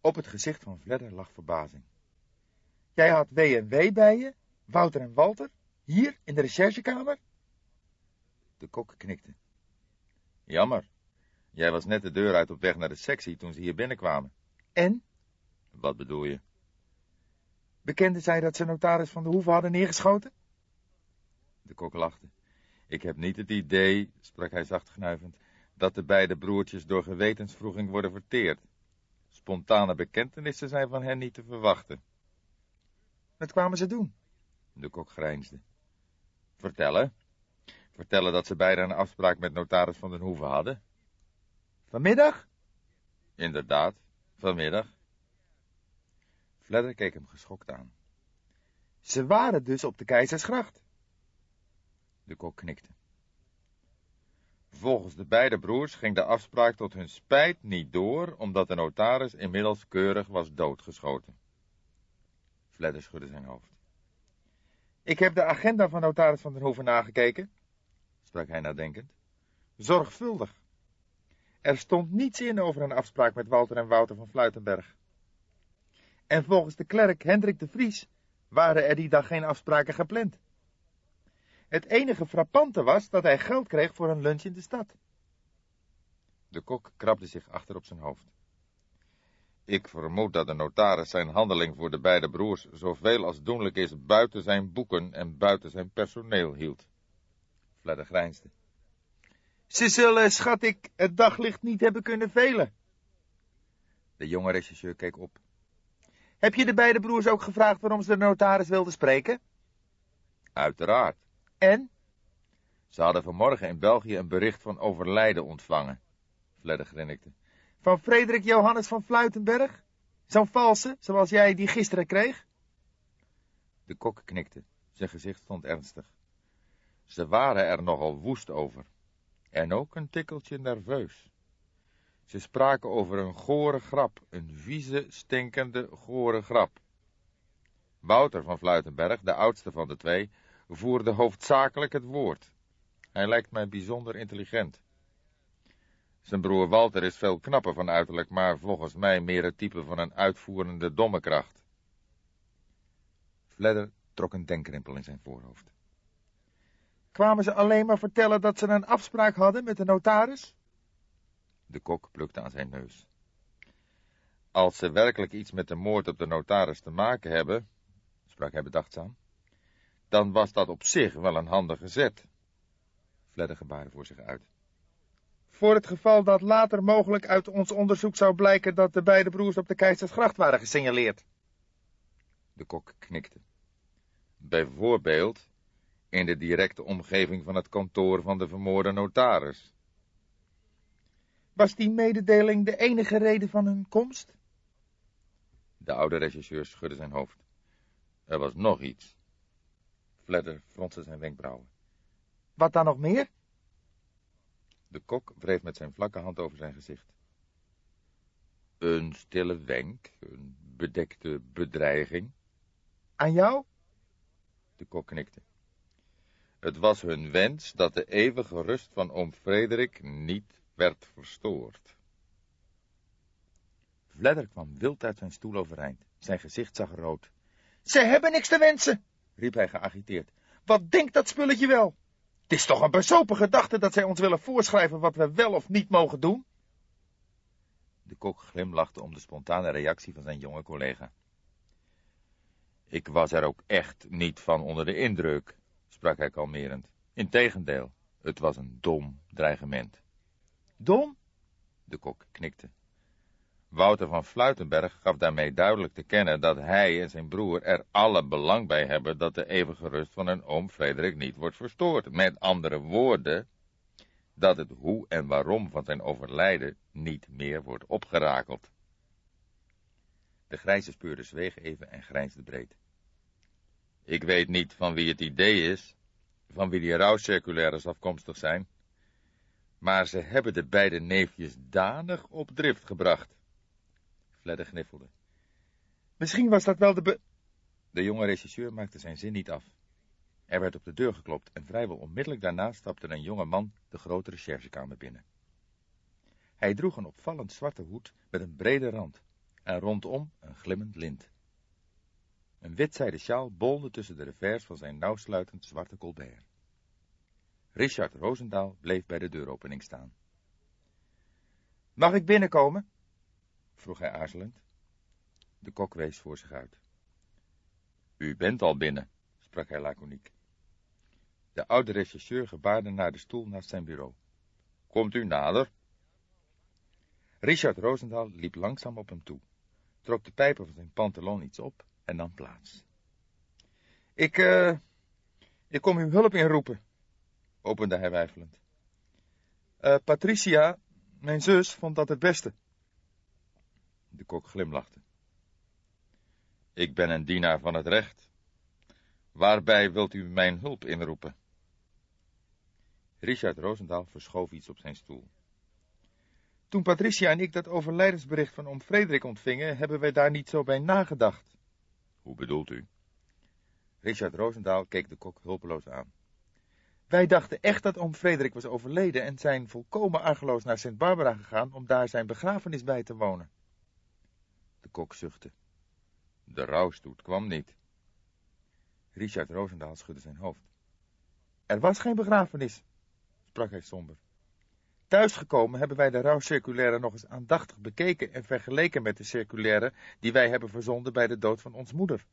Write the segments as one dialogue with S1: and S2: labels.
S1: Op het gezicht van Vledder lag verbazing. Jij had W en W bij je, Wouter en Walter, hier in de recherchekamer?
S2: De kok knikte. Jammer. Jij was net de deur uit op weg naar de sectie toen ze hier binnenkwamen.
S1: En?
S2: Wat bedoel je?
S1: Bekende zij dat ze notaris van de Hoeve hadden neergeschoten?
S2: De kok lachte. Ik heb niet het idee, sprak hij zacht gnuivend, dat de beide broertjes door gewetensvroeging worden verteerd. Spontane bekentenissen zijn van hen niet te verwachten.
S1: Wat kwamen ze doen?
S2: De kok grijnsde. Vertellen. Vertellen dat ze beiden een afspraak met notaris van den Hoeve hadden.
S1: Vanmiddag?
S2: Inderdaad, vanmiddag. Fledder keek hem geschokt aan.
S1: Ze waren dus op de Keizersgracht.
S2: De kok knikte. Volgens de beide broers ging de afspraak tot hun spijt niet door, omdat de notaris inmiddels keurig was doodgeschoten. Fledder schudde zijn hoofd.
S1: Ik heb de agenda van notaris van den Hoeven nagekeken, sprak hij nadenkend. Zorgvuldig. Er stond niets in over een afspraak met Walter en Wouter van Fluitenberg. En volgens de klerk Hendrik de Vries waren er die dag geen afspraken gepland. Het enige frappante was dat hij geld kreeg voor een lunch in de stad.
S2: De kok krabde zich achter op zijn hoofd. Ik vermoed dat de notaris zijn handeling voor de beide broers zoveel als doenlijk is buiten zijn boeken en buiten zijn personeel hield. Fledder grijnsde.
S1: Ze zullen, schat ik, het daglicht niet hebben kunnen velen.
S2: De jonge regisseur keek op.
S1: Heb je de beide broers ook gevraagd waarom ze de notaris wilden spreken?
S2: Uiteraard.
S1: En?
S2: Ze hadden vanmorgen in België een bericht van overlijden ontvangen. Fledder grinnikte.
S1: Van Frederik Johannes van Fluitenberg? Zo'n valse, zoals jij die gisteren kreeg?
S2: De kok knikte. Zijn gezicht stond ernstig. Ze waren er nogal woest over. En ook een tikkeltje nerveus. Ze spraken over een gore grap, een vieze, stinkende, gore grap. Wouter van Fluitenberg, de oudste van de twee, voerde hoofdzakelijk het woord. Hij lijkt mij bijzonder intelligent. Zijn broer Walter is veel knapper van uiterlijk, maar volgens mij meer het type van een uitvoerende dommekracht. Fledder trok een denkrimpel in zijn voorhoofd.
S1: Kwamen ze alleen maar vertellen dat ze een afspraak hadden met de notaris?
S2: De kok plukte aan zijn neus. Als ze werkelijk iets met de moord op de notaris te maken hebben, sprak hij bedachtzaam, dan was dat op zich wel een handige zet. Fledder gebaarde voor zich uit.
S1: Voor het geval dat later mogelijk uit ons onderzoek zou blijken dat de beide broers op de Keizersgracht waren gesignaleerd.
S2: De kok knikte. Bijvoorbeeld in de directe omgeving van het kantoor van de vermoorde notaris.
S1: Was die mededeling de enige reden van hun komst?
S2: De oude regisseur schudde zijn hoofd. Er was nog iets. Fledder fronste zijn wenkbrauwen.
S1: Wat dan nog meer?
S2: De kok wreef met zijn vlakke hand over zijn gezicht. Een stille wenk, een bedekte bedreiging.
S1: Aan jou?
S2: De kok knikte. Het was hun wens dat de eeuwige rust van oom Frederik niet werd verstoord.
S1: Vledder kwam wild uit zijn stoel overeind. Zijn gezicht zag rood. Ze hebben niks te wensen, riep hij geagiteerd. Wat denkt dat spulletje wel? Het is toch een bezopen gedachte dat zij ons willen voorschrijven wat we wel of niet mogen doen?
S2: De kok glimlachte om de spontane reactie van zijn jonge collega. Ik was er ook echt niet van onder de indruk, sprak hij kalmerend. Integendeel, het was een dom dreigement.
S1: Dom?
S2: De kok knikte. Wouter van Fluitenberg gaf daarmee duidelijk te kennen dat hij en zijn broer er alle belang bij hebben dat de eeuwige rust van hun oom Frederik niet wordt verstoord. Met andere woorden, dat het hoe en waarom van zijn overlijden niet meer wordt opgerakeld. De grijze speurde zweeg even en grijnsde breed. Ik weet niet van wie het idee is, van wie die rouwcirculaires afkomstig zijn, maar ze hebben de beide neefjes danig op drift gebracht. Fledder gniffelde.
S1: Misschien was dat wel de be...
S2: De jonge regisseur maakte zijn zin niet af. Er werd op de deur geklopt en vrijwel onmiddellijk daarna stapte een jonge man de grote recherchekamer binnen. Hij droeg een opvallend zwarte hoed met een brede rand en rondom een glimmend lint. Een witzijden sjaal bolde tussen de revers van zijn nauwsluitend zwarte colbert. Richard Rosendaal bleef bij de deuropening staan.
S1: Mag ik binnenkomen?
S2: Vroeg hij aarzelend. De kok wees voor zich uit. U bent al binnen, sprak hij laconiek. De oude rechercheur gebaarde naar de stoel naast zijn bureau. Komt u nader?
S1: Richard Rosendaal liep langzaam op hem toe, trok de pijpen van zijn pantalon iets op en nam plaats. Ik, eh, ik kom uw hulp inroepen, opende hij weifelend. Uh, Patricia, mijn zus, vond dat het beste.
S2: De kok glimlachte. Ik ben een dienaar van het recht. Waarbij wilt u mijn hulp inroepen? Richard Roosendaal verschoof iets op zijn stoel.
S1: Toen Patricia en ik dat overlijdensbericht van oom Frederik ontvingen, hebben wij daar niet zo bij nagedacht.
S2: Hoe bedoelt u?
S1: Richard Roosendaal keek de kok hulpeloos aan. Wij dachten echt dat oom Frederik was overleden en zijn volkomen argeloos naar Sint Barbara gegaan om daar zijn begrafenis bij te wonen.
S2: De kok zuchtte. De rouwstoet kwam niet.
S1: Richard Roosendaal schudde zijn hoofd. Er was geen begrafenis, sprak hij somber. Thuisgekomen hebben wij de rouwcirculaire nog eens aandachtig bekeken en vergeleken met de circulaire die wij hebben verzonden bij de dood van ons moeder.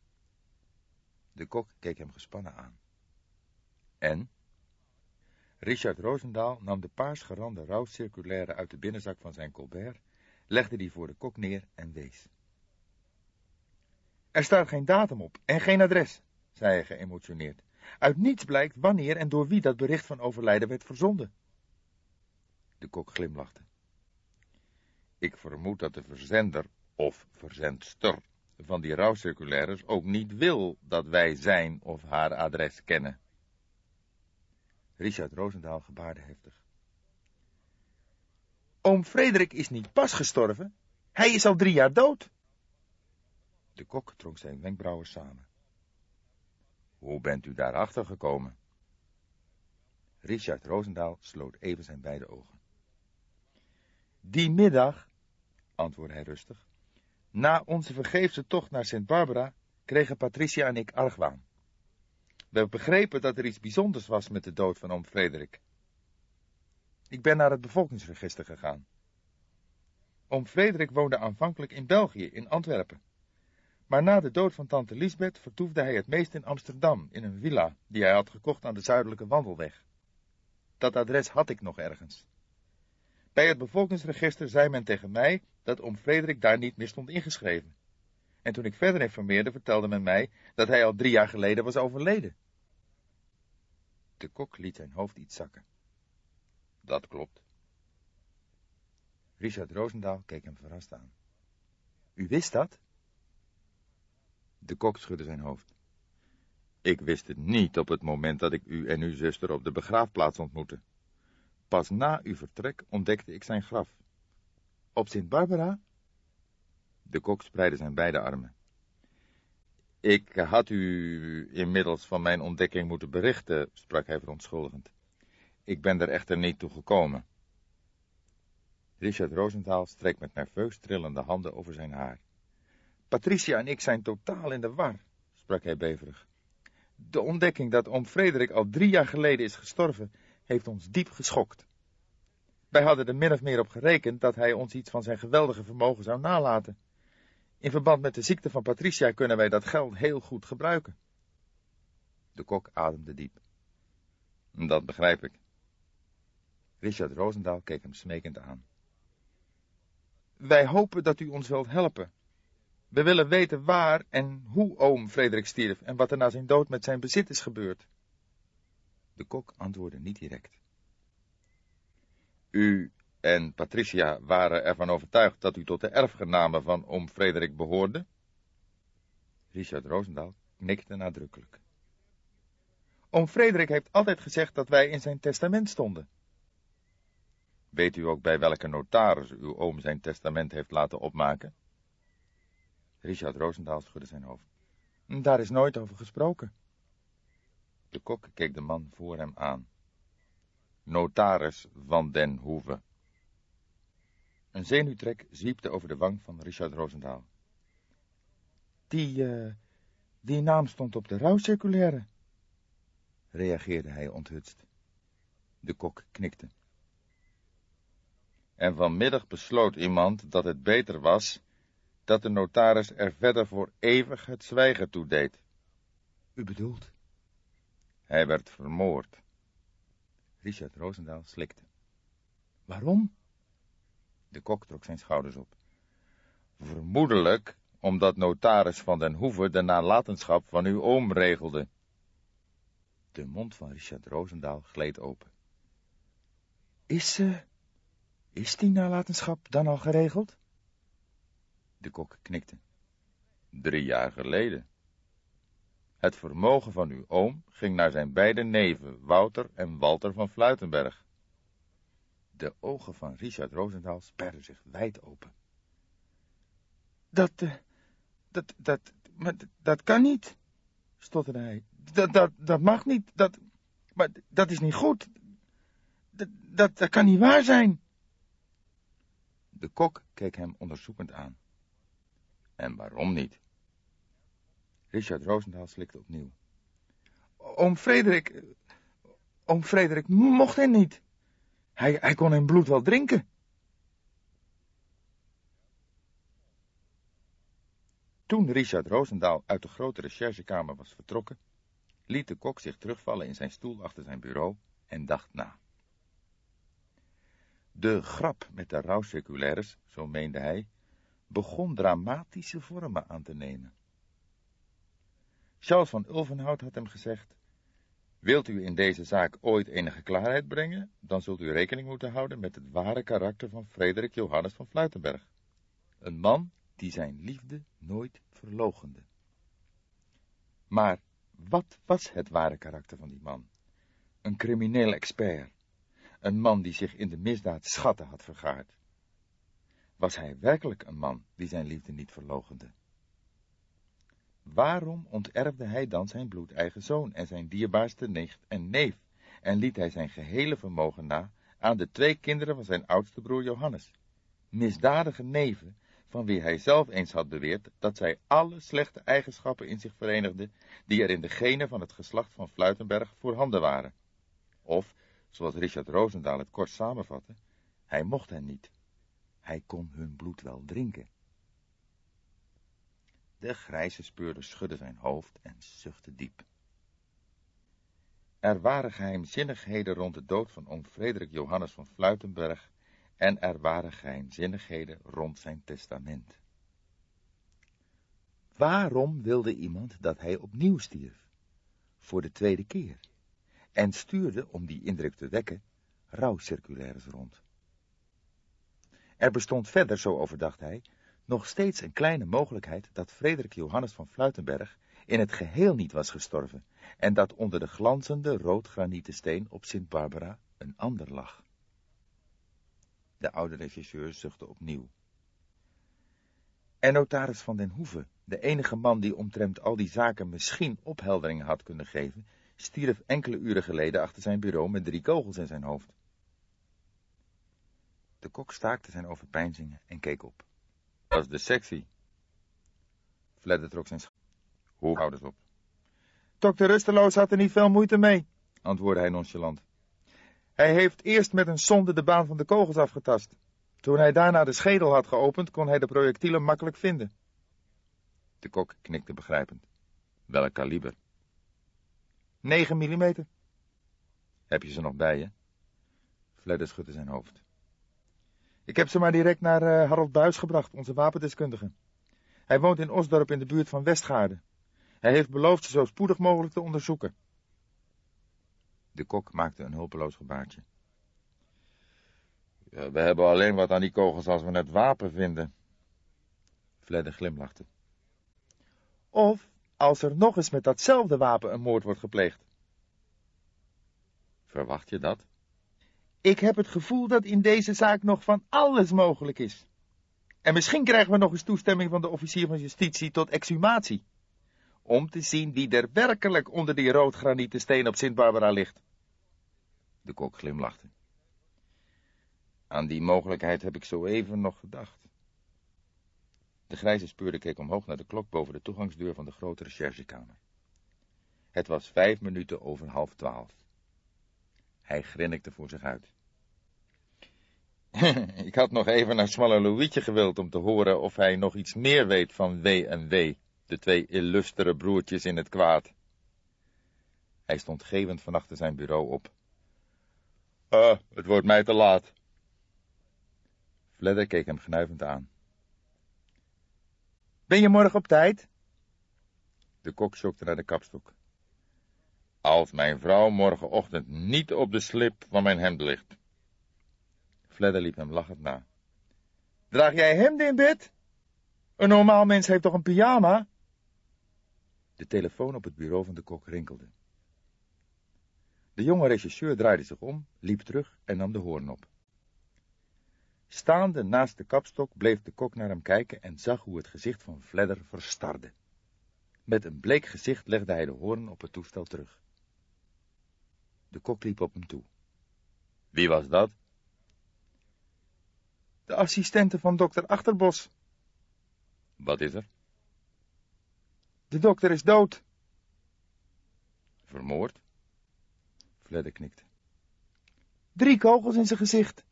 S2: De kok keek hem gespannen aan. En?
S1: Richard Roosendaal nam de paarsgerande rouwcirculaire uit de binnenzak van zijn colbert, legde die voor de kok neer en wees. Er staat geen datum op en geen adres, zei hij geëmotioneerd. Uit niets blijkt wanneer en door wie dat bericht van overlijden werd verzonden.
S2: De kok glimlachte. Ik vermoed dat de verzender of verzendster van die rouwcirculaires ook niet wil dat wij zijn of haar adres kennen.
S1: Richard Roosendaal gebaarde heftig. Oom Frederik is niet pas gestorven. Hij is al drie jaar dood. De kok trok zijn wenkbrauwen samen.
S2: Hoe bent u daarachter gekomen?
S1: Richard Roosendaal sloot even zijn beide ogen. Die middag, antwoordde hij rustig, na onze vergeefse tocht naar Sint Barbara, kregen Patricia en ik argwaan. We begrepen dat er iets bijzonders was met de dood van oom Frederik. Ik ben naar het bevolkingsregister gegaan. Oom Frederik woonde aanvankelijk in België, in Antwerpen. Maar na de dood van tante Lisbeth vertoefde hij het meest in Amsterdam, in een villa die hij had gekocht aan de zuidelijke wandelweg. Dat adres had ik nog ergens. Bij het bevolkingsregister zei men tegen mij dat oom Frederik daar niet meer stond ingeschreven. En toen ik verder informeerde, vertelde men mij dat hij al drie jaar geleden was overleden. De kok liet zijn hoofd iets zakken.
S2: Dat klopt.
S1: Richard Roosendaal keek hem verrast aan. U wist dat?
S2: De kok schudde zijn hoofd. Ik wist het niet op het moment dat ik u en uw zuster op de begraafplaats ontmoette. Pas na uw vertrek ontdekte ik zijn graf.
S1: Op Sint Barbara?
S2: De kok spreidde zijn beide armen. Ik had u inmiddels van mijn ontdekking moeten berichten, sprak hij verontschuldigend. Ik ben er echter niet toe gekomen.
S1: Richard Rosenthal streek met nerveus trillende handen over zijn haar. Patricia en ik zijn totaal in de war, sprak hij beverig. De ontdekking dat oom Frederik al drie jaar geleden is gestorven, heeft ons diep geschokt. Wij hadden er min of meer op gerekend dat hij ons iets van zijn geweldige vermogen zou nalaten. In verband met de ziekte van Patricia kunnen wij dat geld heel goed gebruiken.
S2: De kok ademde diep. Dat begrijp ik.
S1: Richard Roosendaal keek hem smekend aan. Wij hopen dat u ons wilt helpen. We willen weten waar en hoe oom Frederik stierf en wat er na zijn dood met zijn bezit is gebeurd.
S2: De kok antwoordde niet direct. U en Patricia waren ervan overtuigd dat u tot de erfgenamen van oom Frederik behoorde?
S1: Richard Roosendaal knikte nadrukkelijk. Oom Frederik heeft altijd gezegd dat wij in zijn testament stonden.
S2: Weet u ook bij welke notaris uw oom zijn testament heeft laten opmaken?
S1: Richard Roosendaal schudde zijn hoofd. Daar is nooit over gesproken.
S2: De kok keek de man voor hem aan. Notaris van den Hoeve.
S1: Een zenuwtrek zwiepte over de wang van Richard Roosendaal. Die, uh, die naam stond op de rouwcirculaire, reageerde hij onthutst. De kok knikte.
S2: En vanmiddag besloot iemand dat het beter was dat de notaris er verder voor eeuwig het zwijgen toe deed.
S1: U bedoelt?
S2: Hij werd vermoord.
S1: Richard Roosendaal slikte. Waarom?
S2: De kok trok zijn schouders op. Vermoedelijk omdat notaris van den Hoeve de nalatenschap van uw oom regelde.
S1: De mond van Richard Roosendaal gleed open. Is, uh, is die nalatenschap dan al geregeld?
S2: De kok knikte. Drie jaar geleden. Het vermogen van uw oom ging naar zijn beide neven, Wouter en Walter van Fluitenberg.
S1: De ogen van Richard Roosendaal sperden zich wijd open. Dat, uh, dat, dat, maar dat kan niet, stotterde hij. Dat, dat, dat mag niet, dat, maar dat is niet goed. Dat, dat, dat kan niet waar zijn. De kok keek hem onderzoekend aan.
S2: En waarom niet?
S1: Richard Roosendaal slikte opnieuw. Oom Frederik, oom Frederik mocht hij niet. Hij, hij kon in bloed wel drinken. Toen Richard Roosendaal uit de grote recherchekamer was vertrokken, liet de kok zich terugvallen in zijn stoel achter zijn bureau en dacht na. De grap met de rouwcirculaires, zo meende hij, begon dramatische vormen aan te nemen. Charles van Ulvenhout had hem gezegd, Wilt u in deze zaak ooit enige klaarheid brengen, dan zult u rekening moeten houden met het ware karakter van Frederik Johannes van Fluitenberg. Een man die zijn liefde nooit verlogende. Maar wat was het ware karakter van die man? Een crimineel expert. Een man die zich in de misdaad schatten had vergaard. Was hij werkelijk een man die zijn liefde niet verlogende? Waarom onterfde hij dan zijn bloedeigen zoon en zijn dierbaarste nicht en neef, en liet hij zijn gehele vermogen na aan de twee kinderen van zijn oudste broer Johannes, misdadige neven, van wie hij zelf eens had beweerd dat zij alle slechte eigenschappen in zich verenigden, die er in de genen van het geslacht van Fluitenberg voorhanden waren. Of, zoals Richard Roosendaal het kort samenvatte, hij mocht hen niet. Hij kon hun bloed wel drinken. De grijze speurder schudde zijn hoofd en zuchtte diep. Er waren geheimzinnigheden rond de dood van oom Frederik Johannes van Fluitenberg en er waren geheimzinnigheden rond zijn testament. Waarom wilde iemand dat hij opnieuw stierf? Voor de tweede keer. En stuurde, om die indruk te wekken, rouwcirculaires rond. Er bestond verder, zo overdacht hij, nog steeds een kleine mogelijkheid dat Frederik Johannes van Fluitenberg in het geheel niet was gestorven en dat onder de glanzende roodgranieten steen op Sint Barbara een ander lag. De oude regisseur zuchtte opnieuw. En notaris van den Hoeve, de enige man die omtrent al die zaken misschien opheldering had kunnen geven, stierf enkele uren geleden achter zijn bureau met drie kogels in zijn hoofd. De kok staakte zijn overpeinzingen en keek op.
S2: Dat is de sectie.
S1: Fledder trok zijn
S2: schouders op.
S1: Dokter Rusteloos had er niet veel moeite mee, antwoordde hij nonchalant. Hij heeft eerst met een sonde de baan van de kogels afgetast. Toen hij daarna de schedel had geopend, kon hij de projectielen makkelijk vinden.
S2: De kok knikte begrijpend. Welk kaliber?
S1: 9 millimeter.
S2: Heb je ze nog bij je?
S1: Fledder schudde zijn hoofd. Ik heb ze maar direct naar uh, Harold Buis gebracht, onze wapendeskundige. Hij woont in Osdorp in de buurt van Westgaarden. Hij heeft beloofd ze zo spoedig mogelijk te onderzoeken. De kok maakte een hulpeloos gebaartje.
S2: Ja, we hebben alleen wat aan die kogels als we het wapen vinden.
S1: Fledder glimlachte. Of als er nog eens met datzelfde wapen een moord wordt gepleegd.
S2: Verwacht je dat?
S1: Ik heb het gevoel dat in deze zaak nog van alles mogelijk is. En misschien krijgen we nog eens toestemming van de officier van justitie tot exhumatie. Om te zien wie er werkelijk onder die roodgranieten steen op Sint-Barbara ligt. De kok glimlachte.
S2: Aan die mogelijkheid heb ik zo even nog gedacht. De grijze speurde keek omhoog naar de klok boven de toegangsdeur van de grote recherchekamer. Het was vijf minuten over half twaalf. Hij grinnikte voor zich uit. ik had nog even naar Smalle Louietje gewild om te horen of hij nog iets meer weet van W en W, de twee illustere broertjes in het kwaad. Hij stond gevend van achter zijn bureau op. Ah, het wordt mij te laat. Fledder keek hem gnuivend aan.
S1: Ben je morgen op tijd?
S2: De kok schokte naar de kapstok. Als mijn vrouw morgenochtend niet op de slip van mijn hemd ligt. Fledder liep hem lachend na.
S1: Draag jij hemden in bed? Een normaal mens heeft toch een pyjama?
S2: De telefoon op het bureau van de kok rinkelde. De jonge regisseur draaide zich om, liep terug en nam de hoorn op. Staande naast de kapstok bleef de kok naar hem kijken en zag hoe het gezicht van Fledder verstarde. Met een bleek gezicht legde hij de hoorn op het toestel terug. De kok liep op hem toe. Wie was dat?
S1: De assistente van dokter Achterbos.
S2: Wat is er?
S1: De dokter is dood.
S2: Vermoord? Fledder knikte.
S1: Drie kogels in zijn gezicht.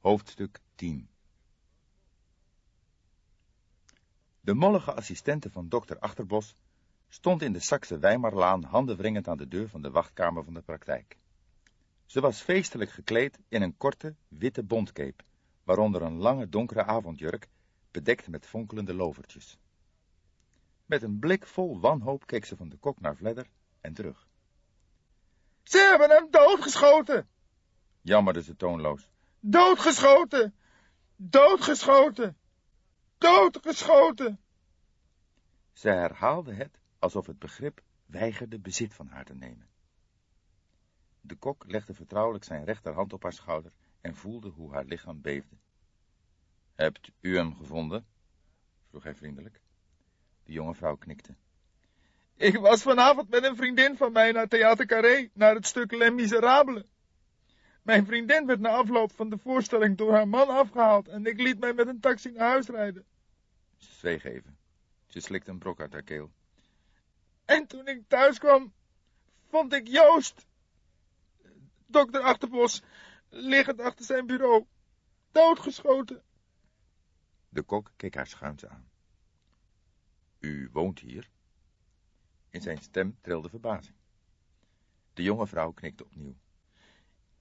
S2: Hoofdstuk 10 De mollige assistente van dokter Achterbos stond in de Saxe Weimarlaan handenwringend aan de deur van de wachtkamer van de praktijk. Ze was feestelijk gekleed in een korte, witte bondcape, waaronder een lange, donkere avondjurk, bedekt met fonkelende lovertjes. Met een blik vol wanhoop keek ze van de kok naar Vledder en terug.
S1: Ze hebben hem doodgeschoten!
S2: Jammerde ze toonloos.
S1: Doodgeschoten! Doodgeschoten! Doodgeschoten!
S2: Ze herhaalde het alsof het begrip weigerde bezit van haar te nemen. De kok legde vertrouwelijk zijn rechterhand op haar schouder en voelde hoe haar lichaam beefde. Hebt u hem gevonden? vroeg hij vriendelijk. De jonge vrouw knikte.
S1: Ik was vanavond met een vriendin van mij naar Theater Carré, naar het stuk Les Miserables. Mijn vriendin werd na afloop van de voorstelling door haar man afgehaald en ik liet mij met een taxi naar huis rijden.
S2: Ze zweeg even. Ze slikte een brok uit haar keel.
S1: En toen ik thuis kwam, vond ik Joost, dokter Achterbos, liggend achter zijn bureau, doodgeschoten.
S2: De kok keek haar schuins aan. U woont hier? In zijn stem trilde verbazing. De jonge vrouw knikte opnieuw.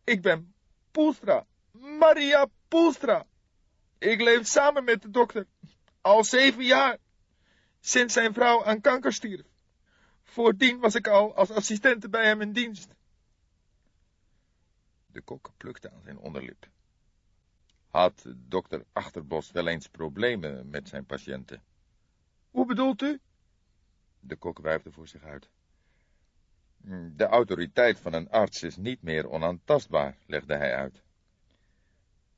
S1: Ik ben Poelstra, Maria Poelstra. Ik leef samen met de dokter, al zeven jaar, sinds zijn vrouw aan kanker stierf. Voordien was ik al als assistente bij hem in dienst.
S2: De kok plukte aan zijn onderlip. Had dokter Achterbos wel eens problemen met zijn patiënten?
S1: Hoe bedoelt u?
S2: De kok wuifde voor zich uit. De autoriteit van een arts is niet meer onaantastbaar, legde hij uit.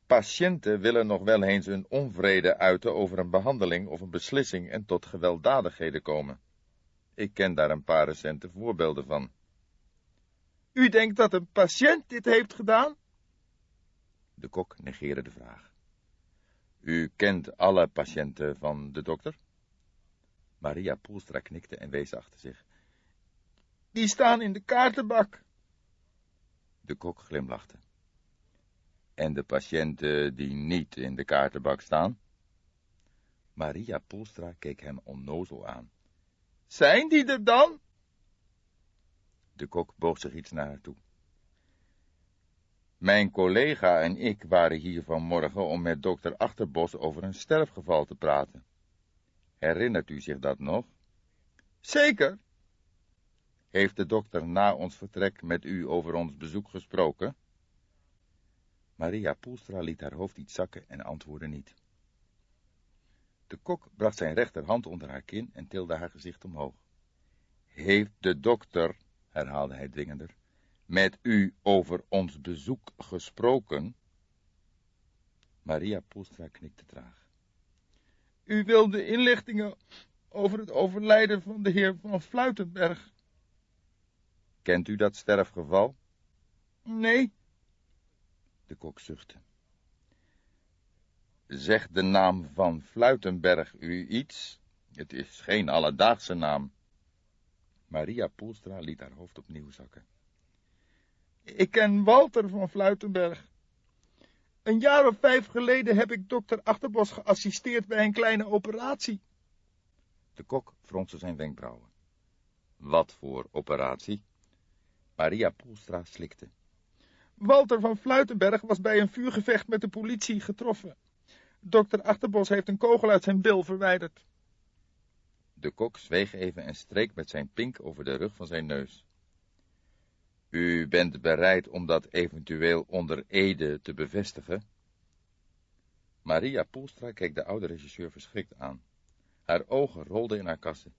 S2: Patiënten willen nog wel eens hun onvrede uiten over een behandeling of een beslissing en tot gewelddadigheden komen. Ik ken daar een paar recente voorbeelden van.
S1: U denkt dat een patiënt dit heeft gedaan?
S2: De kok negeerde de vraag. U kent alle patiënten van de dokter? Maria Poelstra knikte en wees achter zich.
S1: Die staan in de kaartenbak.
S2: De kok glimlachte. En de patiënten die niet in de kaartenbak staan? Maria Poelstra keek hem onnozel aan.
S1: Zijn die er dan?
S2: De kok boog zich iets naar haar toe. Mijn collega en ik waren hier vanmorgen om met dokter Achterbos over een sterfgeval te praten. Herinnert u zich dat nog?
S1: Zeker.
S2: Heeft de dokter na ons vertrek met u over ons bezoek gesproken? Maria Poelstra liet haar hoofd iets zakken en antwoordde niet. De kok bracht zijn rechterhand onder haar kin en tilde haar gezicht omhoog. Heeft de dokter, herhaalde hij dwingender, met u over ons bezoek gesproken? Maria Poelstra knikte traag.
S1: U wilde inlichtingen over het overlijden van de heer van Fluitenberg.
S2: Kent u dat sterfgeval?
S1: Nee.
S2: De kok zuchtte. Zegt de naam van Fluitenberg u iets? Het is geen alledaagse naam. Maria Poelstra liet haar hoofd opnieuw zakken.
S1: Ik ken Walter van Fluitenberg. Een jaar of vijf geleden heb ik dokter Achterbos geassisteerd bij een kleine operatie.
S2: De kok fronste zijn wenkbrauwen. Wat voor operatie? Maria Poelstra slikte.
S1: Walter van Fluitenberg was bij een vuurgevecht met de politie getroffen. Dokter Achterbos heeft een kogel uit zijn bil verwijderd.
S2: De kok zweeg even en streek met zijn pink over de rug van zijn neus. U bent bereid om dat eventueel onder Ede te bevestigen? Maria Poelstra keek de oude regisseur verschrikt aan. Haar ogen rolden in haar kassen.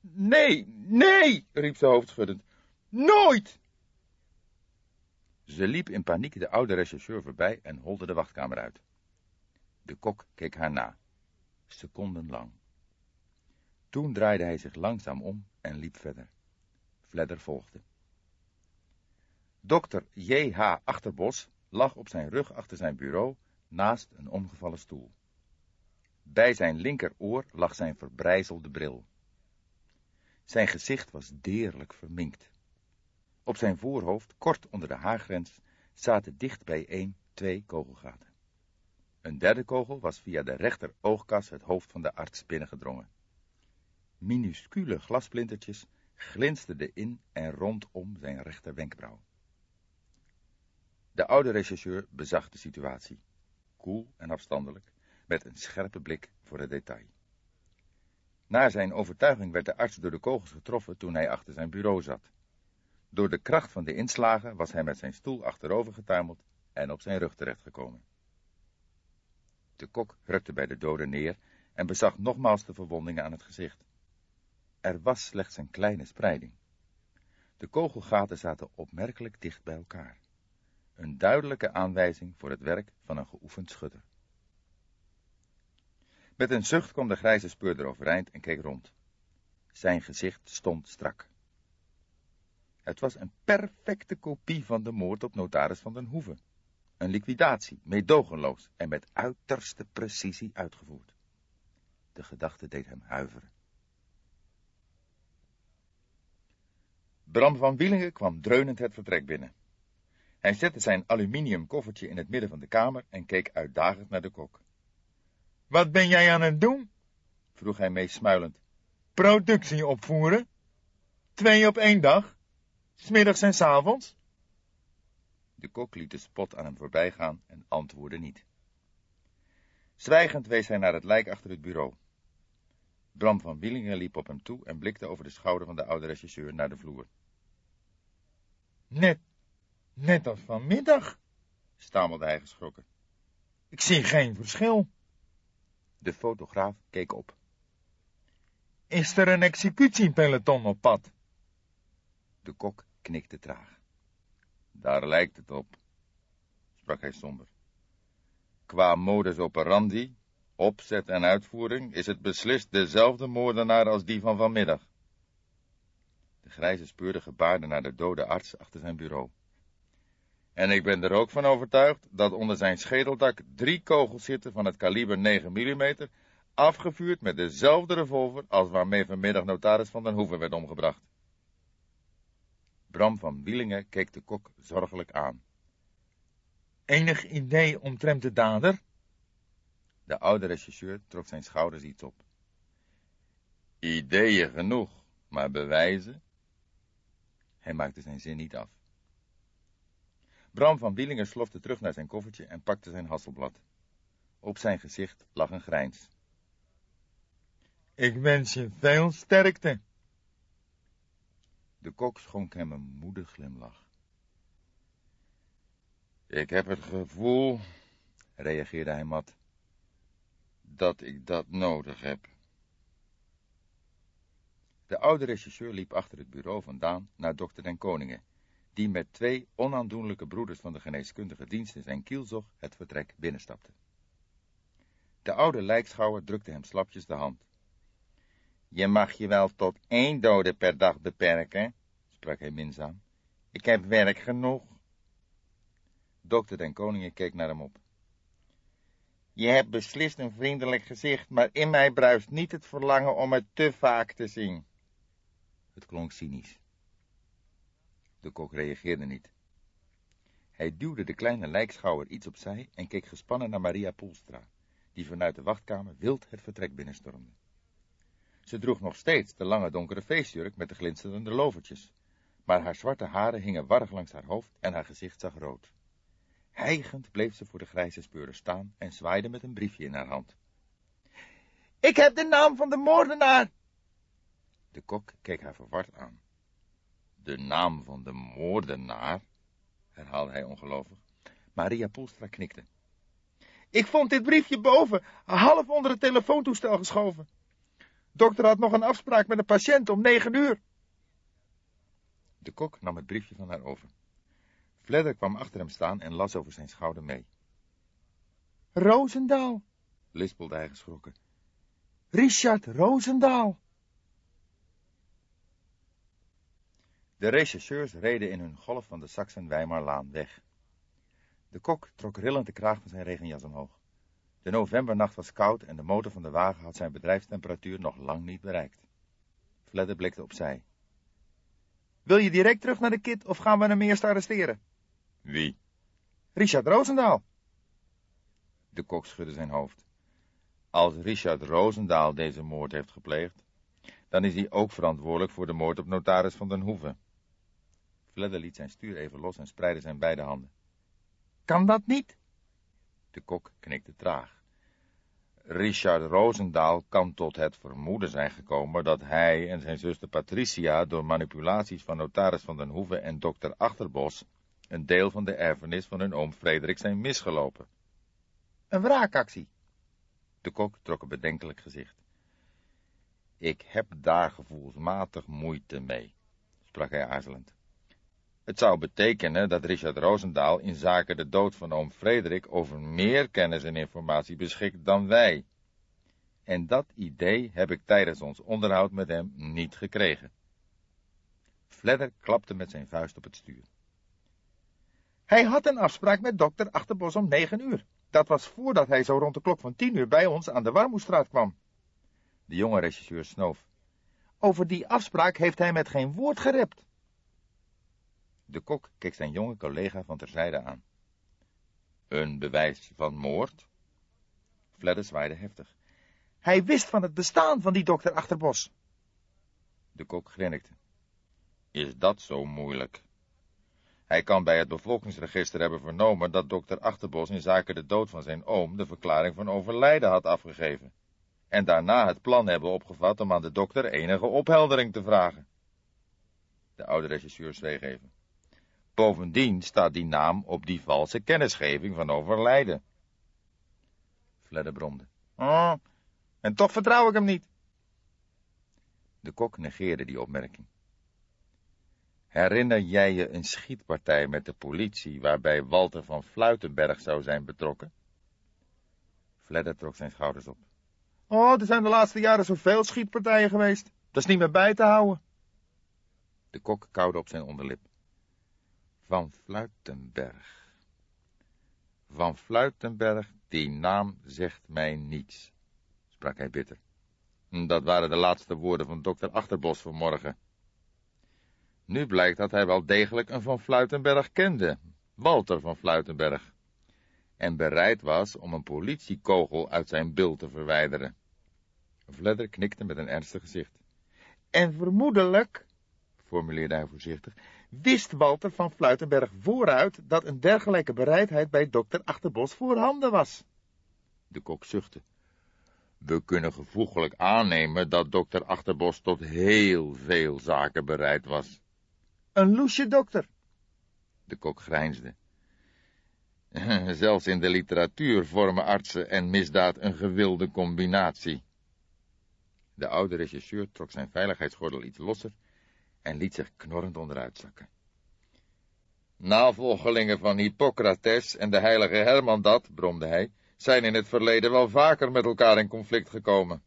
S1: Nee, nee, riep ze hoofdschuddend. Nooit!
S2: Ze liep in paniek de oude rechercheur voorbij en holde de wachtkamer uit. De kok keek haar na, secondenlang. Toen draaide hij zich langzaam om en liep verder. Fledder volgde. Dokter J.H. Achterbos lag op zijn rug achter zijn bureau naast een omgevallen stoel. Bij zijn linkeroor lag zijn verbrijzelde bril. Zijn gezicht was deerlijk verminkt. Op zijn voorhoofd, kort onder de haargrens, zaten dicht bijeen twee kogelgaten. Een derde kogel was via de rechter oogkas het hoofd van de arts binnengedrongen. Minuscule glassplintertjes glinsterden in en rondom zijn rechter wenkbrauw. De oude rechercheur bezag de situatie, koel en afstandelijk, met een scherpe blik voor het detail. Naar zijn overtuiging werd de arts door de kogels getroffen toen hij achter zijn bureau zat. Door de kracht van de inslagen was hij met zijn stoel achterover getuimeld en op zijn rug terechtgekomen. De kok rukte bij de dode neer en bezag nogmaals de verwondingen aan het gezicht. Er was slechts een kleine spreiding. De kogelgaten zaten opmerkelijk dicht bij elkaar. Een duidelijke aanwijzing voor het werk van een geoefend schutter. Met een zucht kwam de grijze speurder overeind en keek rond. Zijn gezicht stond strak. Het was een perfecte kopie van de moord op notaris van den Hoeve. Een liquidatie, meedogenloos en met uiterste precisie uitgevoerd. De gedachte deed hem huiveren. Bram van Wielingen kwam dreunend het vertrek binnen. Hij zette zijn aluminium koffertje in het midden van de kamer en keek uitdagend naar de kok.
S1: Wat ben jij aan het doen?
S2: vroeg hij meesmuilend.
S1: Productie opvoeren? Twee op één dag? Smiddags en s avonds?
S2: De kok liet de spot aan hem voorbij gaan en antwoordde niet. Zwijgend wees hij naar het lijk achter het bureau. Bram van Wielingen liep op hem toe en blikte over de schouder van de oude regisseur naar de vloer.
S1: Net, net als vanmiddag,
S2: stamelde hij geschrokken.
S1: Ik zie geen verschil.
S2: De fotograaf keek op.
S1: Is er een executiepeloton op pad?
S2: De kok knikte traag. Daar lijkt het op, sprak hij somber. Qua modus operandi, opzet en uitvoering is het beslist dezelfde moordenaar als die van vanmiddag. De grijze speurde gebaarde naar de dode arts achter zijn bureau. En ik ben er ook van overtuigd dat onder zijn schedeldak drie kogels zitten van het kaliber 9 mm, afgevuurd met dezelfde revolver als waarmee vanmiddag notaris van den Hoeven werd omgebracht. Bram van Wielingen keek de kok zorgelijk aan.
S1: Enig idee omtrent de dader?
S2: De oude regisseur trok zijn schouders iets op. Ideeën genoeg, maar bewijzen? Hij maakte zijn zin niet af. Bram van Wielingen slofte terug naar zijn koffertje en pakte zijn hasselblad. Op zijn gezicht lag een grijns.
S1: Ik wens je veel sterkte.
S2: De kok schonk hem een moede glimlach. Ik heb het gevoel, reageerde hij mat, dat ik dat nodig heb. De oude regisseur liep achter het bureau vandaan naar dokter den Koningen, die met twee onaandoenlijke broeders van de geneeskundige dienst in zijn kielzog het vertrek binnenstapte. De oude lijkschouwer drukte hem slapjes de hand. Je mag je wel tot één dode per dag beperken, sprak hij minzaam. Ik heb werk genoeg.
S1: Dokter den Koningen keek naar hem op. Je hebt beslist een vriendelijk gezicht, maar in mij bruist niet het verlangen om het te vaak te zien. Het klonk cynisch. De kok reageerde niet. Hij duwde de kleine lijkschouwer iets opzij en keek gespannen naar Maria Poelstra, die vanuit de wachtkamer wild het vertrek binnenstormde. Ze droeg nog steeds de lange donkere feestjurk met de glinsterende lovertjes, maar haar zwarte haren hingen warrig langs haar hoofd en haar gezicht zag rood. Hijgend bleef ze voor de grijze speurder staan en zwaaide met een briefje in haar hand. Ik heb de naam van de moordenaar! De kok keek haar verward aan. De naam van de moordenaar? herhaalde hij ongelovig. Maria Poelstra knikte. Ik vond dit briefje boven, half onder het telefoontoestel geschoven. Dokter had nog een afspraak met een patiënt om negen uur. De kok nam het briefje van haar over. Fledder kwam achter hem staan en las over zijn schouder mee. Roosendaal, lispelde hij geschrokken. Richard Roosendaal. De rechercheurs reden in hun golf van de Saxen-Weimarlaan weg. De kok trok rillend de kraag van zijn regenjas omhoog. De novembernacht was koud en de motor van de wagen had zijn bedrijfstemperatuur nog lang niet bereikt. Fledder blikte opzij. Wil je direct terug naar de kit of gaan we hem eerst arresteren?
S2: Wie?
S1: Richard Roosendaal. De kok schudde zijn hoofd. Als Richard Roosendaal deze moord heeft gepleegd, dan is hij ook verantwoordelijk voor de moord op notaris van den Hoeve. Fledder liet zijn stuur even los en spreidde zijn beide handen. Kan dat niet? De kok knikte traag. Richard Roosendaal kan tot het vermoeden zijn gekomen dat hij en zijn zuster Patricia door manipulaties van notaris van den Hoeve en dokter Achterbos een deel van de erfenis van hun oom Frederik zijn misgelopen. Een wraakactie. De kok trok een bedenkelijk gezicht. Ik heb daar gevoelsmatig moeite mee, sprak hij aarzelend. Het zou betekenen dat Richard Roosendaal in zaken de dood van oom Frederik over meer kennis en informatie beschikt dan wij. En dat idee heb ik tijdens ons onderhoud met hem niet gekregen. Fledder klapte met zijn vuist op het stuur. Hij had een afspraak met dokter Achterbos om negen uur. Dat was voordat hij zo rond de klok van tien uur bij ons aan de Warmoestraat kwam. De jonge regisseur snoof. Over die afspraak heeft hij met geen woord gerept. De kok keek zijn jonge collega van terzijde aan. Een bewijs van moord? Fledder zwaaide heftig. Hij wist van het bestaan van die dokter Achterbos. De kok grinnikte. Is dat zo moeilijk? Hij kan bij het bevolkingsregister hebben vernomen dat dokter Achterbos in zaken de dood van zijn oom de verklaring van overlijden had afgegeven. En daarna het plan hebben opgevat om aan de dokter enige opheldering te vragen. De oude regisseur zweeg even. Bovendien staat die naam op die valse kennisgeving van overlijden. Fledder bromde. Oh, en toch vertrouw ik hem niet. De kok negeerde die opmerking. Herinner jij je een schietpartij met de politie waarbij Walter van Fluitenberg zou zijn betrokken? Fledder trok zijn schouders op. Oh, er zijn de laatste jaren zoveel schietpartijen geweest. Dat is niet meer bij te houden. De kok kauwde op zijn onderlip. Van Fluitenberg. Van Fluitenberg, die naam zegt mij niets, sprak hij bitter. Dat waren de laatste woorden van dokter Achterbos vanmorgen. Nu blijkt dat hij wel degelijk een van Fluitenberg kende, Walter van Fluitenberg, en bereid was om een politiekogel uit zijn bil te verwijderen. Vledder knikte met een ernstig gezicht. En vermoedelijk, formuleerde hij voorzichtig, wist Walter van Fluitenberg vooruit dat een dergelijke bereidheid bij dokter Achterbos voorhanden was. De kok zuchtte. We kunnen gevoeglijk aannemen dat dokter Achterbos tot heel veel zaken bereid was. Een loesje dokter. De kok grijnsde. Zelfs in de literatuur vormen artsen en misdaad een gewilde combinatie. De oude regisseur trok zijn veiligheidsgordel iets losser en liet zich knorrend onderuit zakken. Navolgelingen van Hippocrates en de heilige Herman dat, bromde hij, zijn in het verleden wel vaker met elkaar in conflict gekomen.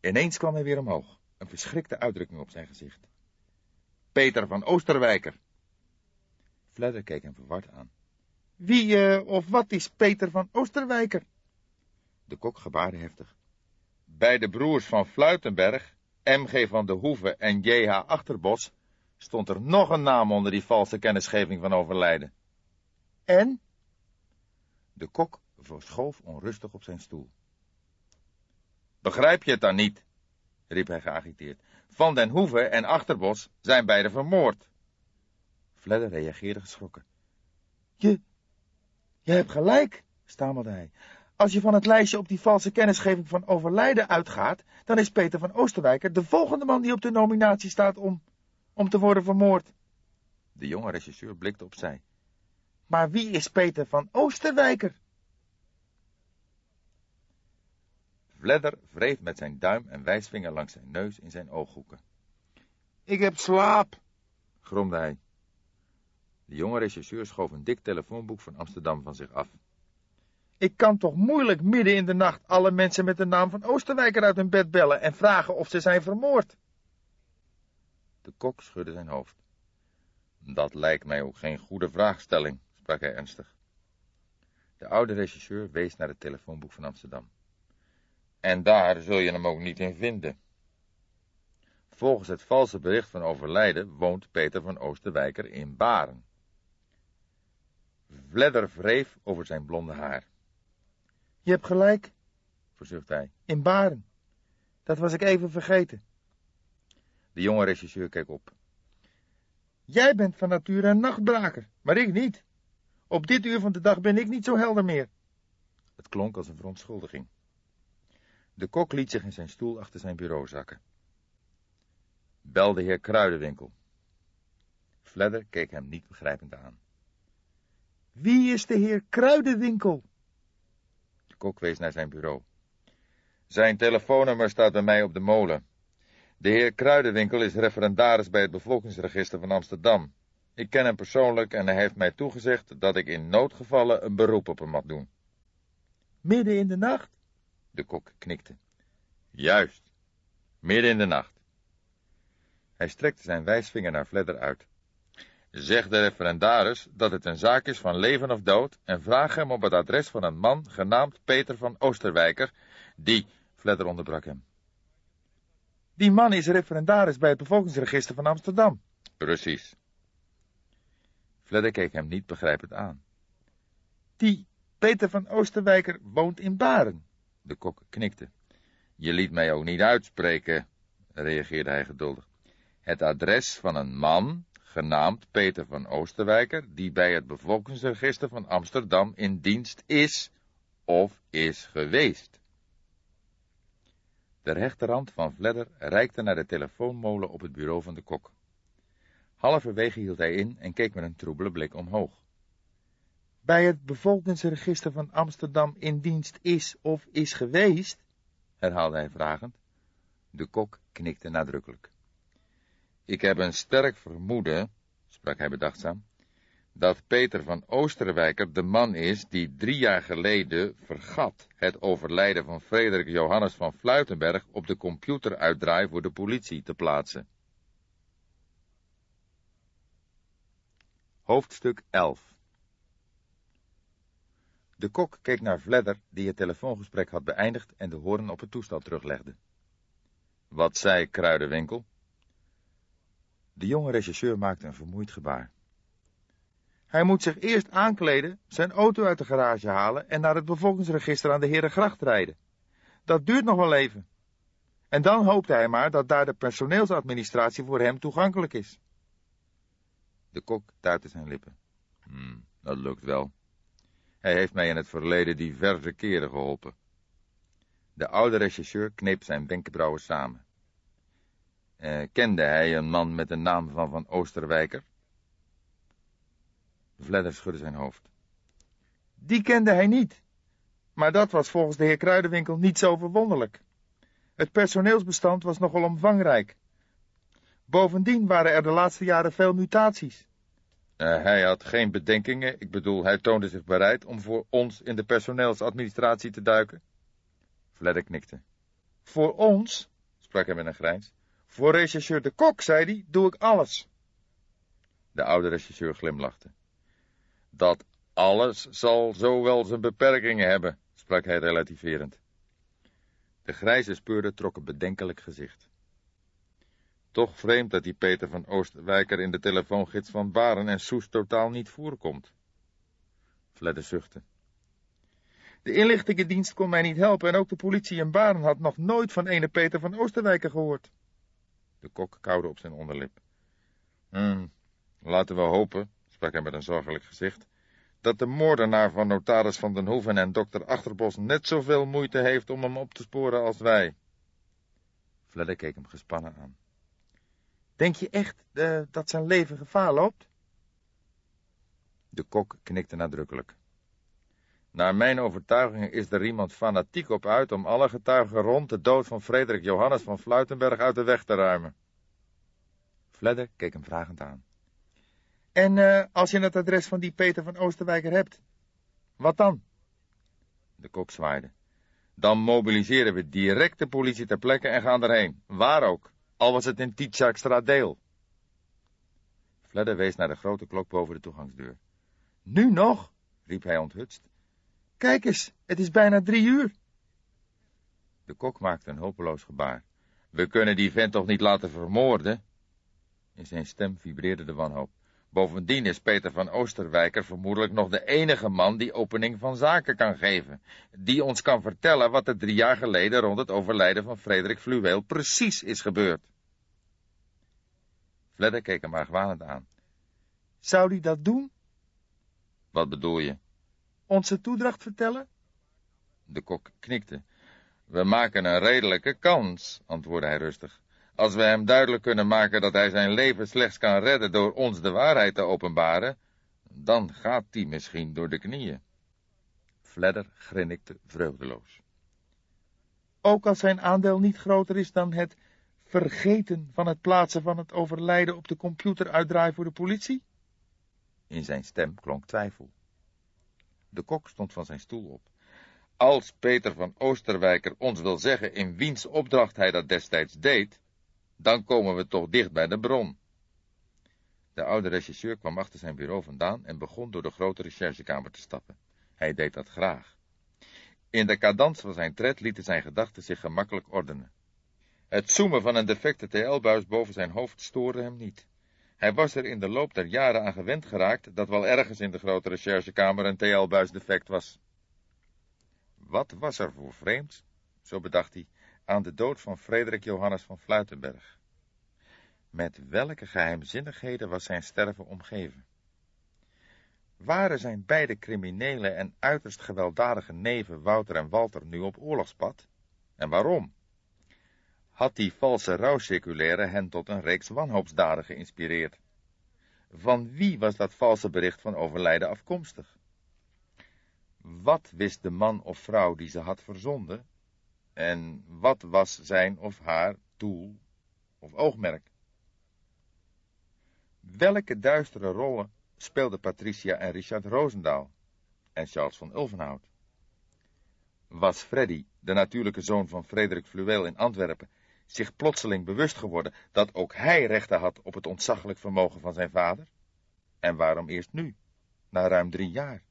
S1: Ineens kwam hij weer omhoog, een verschrikte uitdrukking op zijn gezicht. Peter van Oosterwijker. Fledder keek hem verward aan. Wie uh, of wat is Peter van Oosterwijker?
S2: De kok gebaarde heftig. Bij de broers van Fluitenberg, M.G. van de Hoeve en J.H. Achterbos stond er nog een naam onder die valse kennisgeving van overlijden.
S1: En?
S2: De kok verschoof onrustig op zijn stoel. Begrijp je het dan niet? riep hij geagiteerd. Van den Hoeve en Achterbos zijn beide vermoord. Fledder reageerde geschrokken.
S1: Je, je hebt gelijk, stamelde hij. Als je van het lijstje op die valse kennisgeving van overlijden uitgaat, dan is Peter van Oosterwijker de volgende man die op de nominatie staat om, om te worden vermoord.
S2: De jonge regisseur blikte opzij.
S1: Maar wie is Peter van Oosterwijker?
S2: Vledder wreef met zijn duim en wijsvinger langs zijn neus in zijn ooghoeken.
S1: Ik heb slaap,
S2: gromde hij. De jonge regisseur schoof een dik telefoonboek van Amsterdam van zich af.
S1: Ik kan toch moeilijk midden in de nacht alle mensen met de naam van Oosterwijker uit hun bed bellen en vragen of ze zijn vermoord.
S2: De kok schudde zijn hoofd. Dat lijkt mij ook geen goede vraagstelling, sprak hij ernstig. De oude regisseur wees naar het telefoonboek van Amsterdam. En daar zul je hem ook niet in vinden. Volgens het valse bericht van overlijden woont Peter van Oosterwijker in Baren. Vledder wreef over zijn blonde haar.
S1: Je hebt gelijk, verzucht hij, in Baren. Dat was ik even vergeten.
S2: De jonge regisseur keek op.
S1: Jij bent van nature een nachtbraker, maar ik niet. Op dit uur van de dag ben ik niet zo helder meer.
S2: Het klonk als een verontschuldiging. De kok liet zich in zijn stoel achter zijn bureau zakken. Bel de heer Kruidenwinkel. Fledder keek hem niet begrijpend aan.
S1: Wie is de heer Kruidenwinkel?
S2: Kok wees naar zijn bureau. Zijn telefoonnummer staat bij mij op de molen. De heer Kruidenwinkel is referendaris bij het bevolkingsregister van Amsterdam. Ik ken hem persoonlijk en hij heeft mij toegezegd dat ik in noodgevallen een beroep op hem mag doen.
S1: Midden in de nacht?
S2: De kok knikte. Juist, midden in de nacht. Hij strekte zijn wijsvinger naar Vledder uit. Zeg de referendaris dat het een zaak is van leven of dood en vraag hem op het adres van een man genaamd Peter van Oosterwijker, die... Vledder onderbrak hem.
S1: Die man is referendaris bij het bevolkingsregister van Amsterdam.
S2: Precies. Vledder keek hem niet begrijpend aan.
S1: Die Peter van Oosterwijker woont in Baren.
S2: De kok knikte. Je liet mij ook niet uitspreken, reageerde hij geduldig. Het adres van een man, genaamd Peter van Oosterwijker, die bij het bevolkingsregister van Amsterdam in dienst is of is geweest. De rechterhand van Vledder reikte naar de telefoonmolen op het bureau van de kok. Halverwege hield hij in en keek met een troebele blik omhoog.
S1: Bij het bevolkingsregister van Amsterdam in dienst is of is geweest?
S2: herhaalde hij vragend. De kok knikte nadrukkelijk. Ik heb een sterk vermoeden, sprak hij bedachtzaam, dat Peter van Oosterwijker de man is die drie jaar geleden vergat het overlijden van Frederik Johannes van Fluitenberg op de computeruitdraai voor de politie te plaatsen. Hoofdstuk 11 De kok keek naar Vledder, die het telefoongesprek had beëindigd en de hoorn op het toestel teruglegde. Wat zei Kruidenwinkel? De jonge regisseur maakte een vermoeid gebaar.
S1: Hij moet zich eerst aankleden, zijn auto uit de garage halen en naar het bevolkingsregister aan de Herengracht rijden. Dat duurt nog wel even. En dan hoopt hij maar dat daar de personeelsadministratie voor hem toegankelijk is.
S2: De kok tuitte zijn lippen. Hmm, dat lukt wel. Hij heeft mij in het verleden diverse keren geholpen. De oude regisseur kneep zijn wenkbrauwen samen. Eh, kende hij een man met de naam van Van Oosterwijker? Vledder schudde zijn hoofd.
S1: Die kende hij niet. Maar dat was volgens de heer Kruidenwinkel niet zo verwonderlijk. Het personeelsbestand was nogal omvangrijk. Bovendien waren er de laatste jaren veel mutaties.
S2: Uh, hij had geen bedenkingen, ik bedoel, hij toonde zich bereid om voor ons in de personeelsadministratie te duiken. Vledder knikte.
S1: Voor ons, sprak hij met een grijns, voor regisseur de Kok, zei hij, doe ik alles.
S2: De oude regisseur glimlachte. Dat Alles zal zo wel zijn beperkingen hebben, sprak hij relativerend. De grijze speurder trok een bedenkelijk gezicht. Toch vreemd dat die Peter van Oosterwijker in de telefoongids van Baren en Soes totaal niet voorkomt. Fledder zuchtte. De inlichtingendienst kon mij niet helpen en ook de politie in Baren had nog nooit van ene Peter van Oosterwijker gehoord. De kok kauwde op zijn onderlip. Hm, laten we hopen, sprak hij met een zorgelijk gezicht, dat de moordenaar van notaris van den Hoeven en dokter Achterbos net zoveel moeite heeft om hem op te sporen als wij. Fledder keek hem gespannen aan. Denk je echt uh, dat zijn leven gevaar loopt? De kok knikte nadrukkelijk. Naar mijn overtuiging is er iemand fanatiek op uit om alle getuigen rond de dood van Frederik Johannes van Fluitenberg uit de weg te ruimen. Fledder keek hem vragend aan. En uh, als je het adres van die Peter van Oosterwijker hebt, wat dan? De kok zwaaide. Dan mobiliseren we direct de politie ter plekke en gaan erheen, waar ook, al was het in Tietjaakstra deel. Fledder wees naar de grote klok boven de toegangsdeur. Nu nog, riep hij onthutst. Kijk eens, het is bijna drie uur. De kok maakte een hopeloos gebaar. We kunnen die vent toch niet laten vermoorden? In zijn stem vibreerde de wanhoop. Bovendien is Peter van Oosterwijker vermoedelijk nog de enige man die opening van zaken kan geven, die ons kan vertellen wat er drie jaar geleden rond het overlijden van Frederik Fluweel precies is gebeurd. Fledder keek hem argwanend aan. Zou die dat doen? Wat bedoel je? Onze toedracht vertellen? De kok knikte. We maken een redelijke kans, antwoordde hij rustig. Als we hem duidelijk kunnen maken dat hij zijn leven slechts kan redden door ons de waarheid te openbaren, dan gaat hij misschien door de knieën. Fledder grinnikte vreugdeloos. Ook als zijn aandeel niet groter is dan het vergeten van het plaatsen van het overlijden op de computer uitdraaien voor de politie? In zijn stem klonk twijfel. De kok stond van zijn stoel op. Als Peter van Oosterwijker ons wil zeggen in wiens opdracht hij dat destijds deed, dan komen we toch dicht bij de bron. De oude regisseur kwam achter zijn bureau vandaan en begon door de grote recherchekamer te stappen. Hij deed dat graag. In de cadans van zijn tred lieten zijn gedachten zich gemakkelijk ordenen. Het zoomen van een defecte TL-buis boven zijn hoofd stoorde hem niet. Hij was er in de loop der jaren aan gewend geraakt dat wel ergens in de grote recherchekamer een TL-buis defect was. Wat was er voor vreemd, zo bedacht hij, aan de dood van Frederik Johannes van Fluitenberg. Met welke geheimzinnigheden was zijn sterven omgeven? Waren zijn beide criminele en uiterst gewelddadige neven Wouter en Walter nu op oorlogspad? En waarom? Had die valse rouwcirculaire hen tot een reeks wanhoopsdaden geïnspireerd? Van wie was dat valse bericht van overlijden afkomstig? Wat wist de man of vrouw die ze had verzonden en wat was zijn of haar doel of oogmerk? Welke duistere rollen speelden Patricia en Richard Roosendaal en Charles van Ulvenhout? Was Freddy, de natuurlijke zoon van Frederik Fluweel in Antwerpen, zich plotseling bewust geworden dat ook hij rechten had op het ontzaglijk vermogen van zijn vader? En waarom eerst nu, na ruim drie jaar?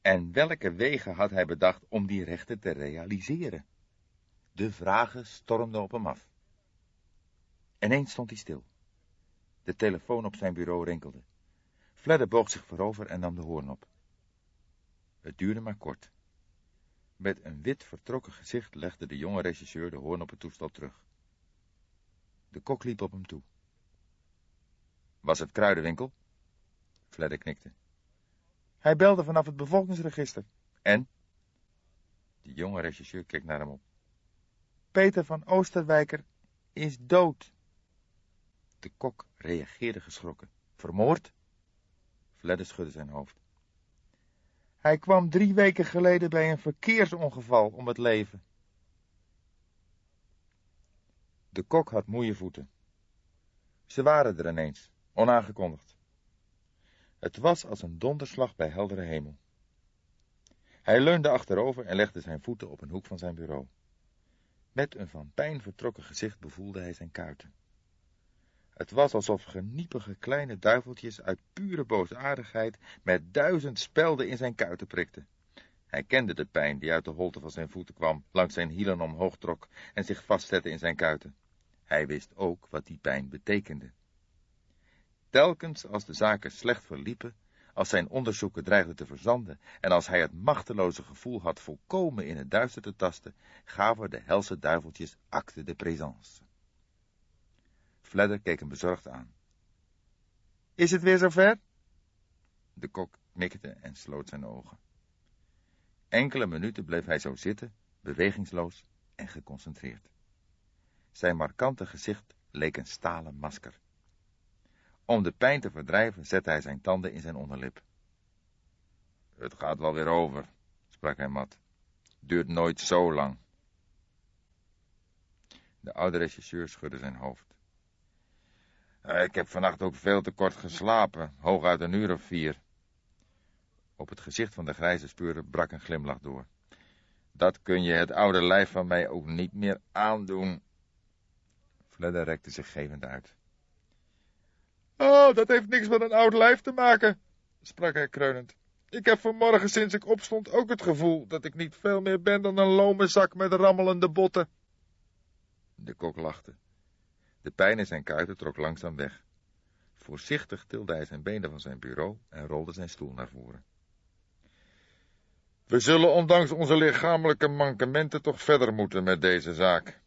S2: En welke wegen had hij bedacht om die rechten te realiseren? De vragen stormden op hem af. Ineens stond hij stil. De telefoon op zijn bureau rinkelde. Fledder boog zich voorover en nam de hoorn op. Het duurde maar kort. Met een wit vertrokken gezicht legde de jonge regisseur de hoorn op het toestel terug. De kok liep op hem toe. Was het kruidenwinkel? Fledder knikte. Hij belde vanaf het bevolkingsregister. En? De jonge regisseur keek naar hem op. Peter van Oosterwijker is dood. De kok reageerde geschrokken. Vermoord? Fledder schudde zijn hoofd. Hij kwam drie weken geleden bij een verkeersongeval om het leven. De kok had moeie voeten. Ze waren er ineens, onaangekondigd. Het was als een donderslag bij heldere hemel. Hij leunde achterover en legde zijn voeten op een hoek van zijn bureau. Met een van pijn vertrokken gezicht bevoelde hij zijn kuiten.
S1: Het was alsof geniepige kleine duiveltjes uit pure boosaardigheid met duizend spelden in zijn kuiten prikten. Hij kende de pijn die uit de holte van zijn voeten kwam, langs zijn hielen omhoog trok en zich vastzette in zijn kuiten. Hij wist ook wat die pijn betekende. Telkens als de zaken slecht verliepen, als zijn onderzoeken dreigden te verzanden en als hij het machteloze gevoel had volkomen in het duister te tasten, gaven de helse duiveltjes acte de présence. Fledder keek hem bezorgd aan. Is het weer zover? De kok knikte en sloot zijn ogen. Enkele minuten bleef hij zo zitten, bewegingsloos en geconcentreerd. Zijn markante gezicht leek een stalen masker. Om de pijn te verdrijven zette hij zijn tanden in zijn onderlip. Het gaat wel weer over, sprak hij mat. Duurt nooit zo lang. De oude regisseur schudde zijn hoofd. Eh, ik heb vannacht ook veel te kort geslapen, hooguit een uur of vier. Op het gezicht van de grijze speurder brak een glimlach door. Dat kun je het oude lijf van mij ook niet meer aandoen. Fledder rekte zich gevend uit. Oh, dat heeft niks met een oud lijf te maken, sprak hij kreunend. Ik heb vanmorgen sinds ik opstond ook het gevoel dat ik niet veel meer ben dan een lome zak met rammelende botten. De kok lachte. De pijn in zijn kuiten trok langzaam weg. Voorzichtig tilde hij zijn benen van zijn bureau en rolde zijn stoel naar voren. We zullen ondanks onze lichamelijke mankementen toch verder moeten met deze zaak.